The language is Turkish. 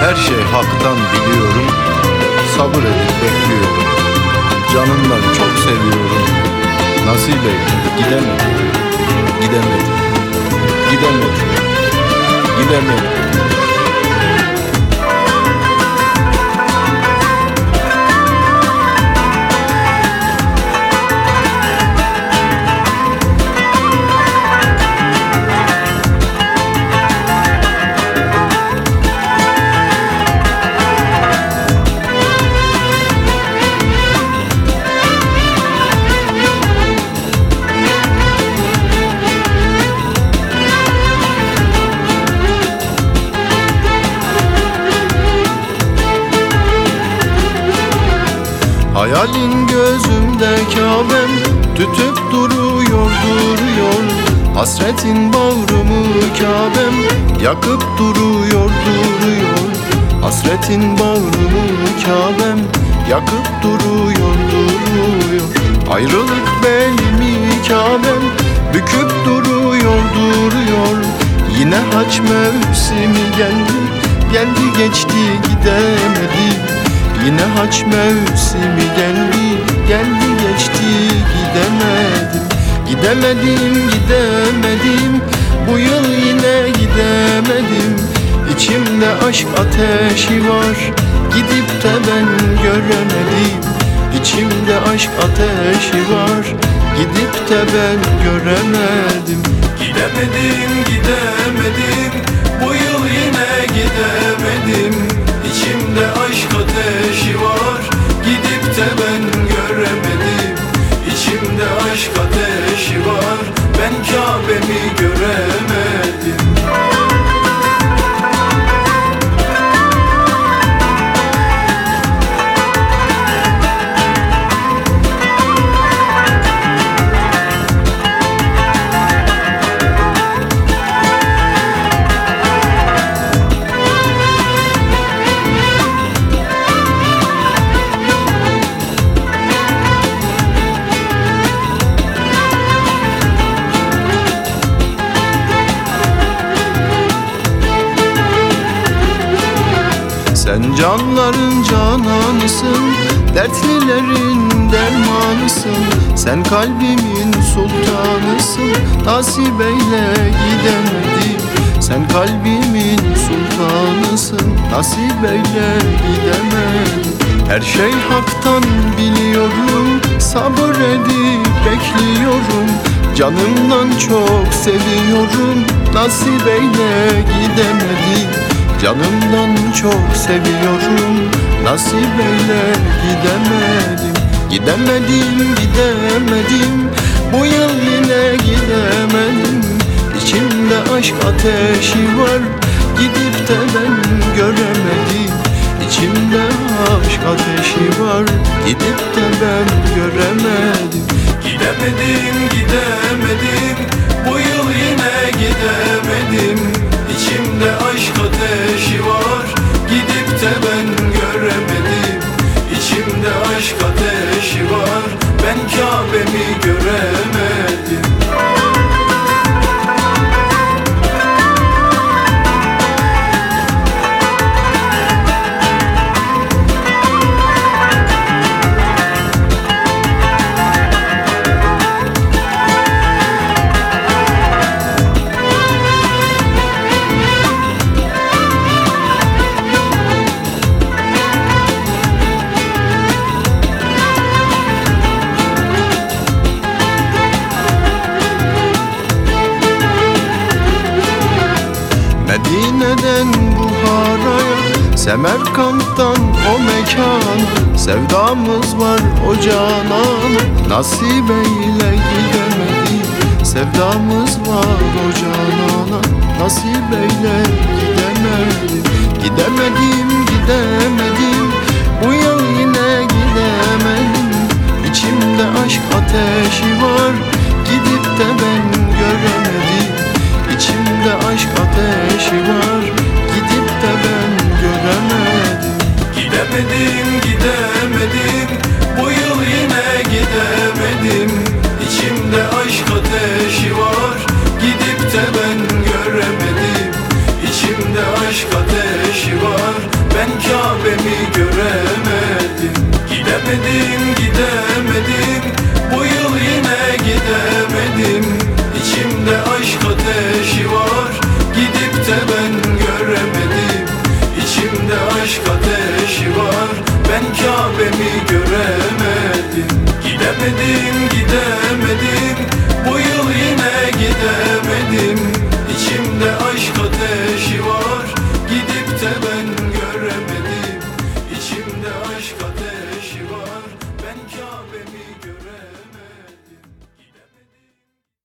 Her şey haktan biliyorum. Sabır edip bekliyorum. Canımdan çok seviyorum. Nasip eyle gidemedim Gidemedim Gidemedim Gidemedim Hayalin gözümde Kabe'm Tütüp duruyor duruyor. Hasretin bağrımı Kabe'm Yakıp duruyor duruyor. Hasretin bağrımı Kabe'm Yakıp duruyor duruyor. Ayrılık belimi Kabe'm Büküp duruyor duruyor. Yine haç mevsimi geldi Geldi geçti gidemedim Yine haç mevsimi geldi, geldi geçti gidemedim. Gidemedim, gidemedim, bu yıl yine gidemedim. İçimde aşk ateşi var, gidip de ben göremedim. İçimde aşk ateşi var, gidip de ben göremedim. Gidemedim gidemedim Kabe'mi göremedim Sen canların cananısın Dertlilerin dermanısın. Sen kalbimin sultanısın Nasip eyle gidemedim Sen kalbimin sultanısın Nasip eyle gidemedim Her şey haktan biliyorum Sabır edip bekliyorum. Canımdan çok seviyorum Nasip eyle gidemedim Canımdan çok seviyorum. Nasip eyle gidemedim. Gidemedim gidemedim. Bu yıl yine gidemedim. İçimde aşk ateşi var. Gidip de ben göremedim. İçimde aşk ateşi var. Gidip de ben göremedim. Gidemedim gidemedim. Bu yıl yine gidemedim İçimde aşk ateşi var. Gidip de ben göremedim. İçimde aşk ateşi var. Ben Kabe'mi göremedim Medine'den Buhara'ya Semerkant'tan o mekana Sevdamız var o canana Nasip eyle gidemedim Sevdamız var o canana Nasip eyle gidemedim Gidemedim gidemedim. Bu yıl yine gidemedim İçimde aşk ateşi var. Gidip de ben göremedim İçimde aşk ateşi var Gidemedim gidemedim. Bu yıl yine gidemedim. İçimde aşk ateşi var. Gidip de ben göremedim. Aşk ateşi var. Ben Kabe'mi göremedim. Gidemedim gidemedim göremedim İçimde aşk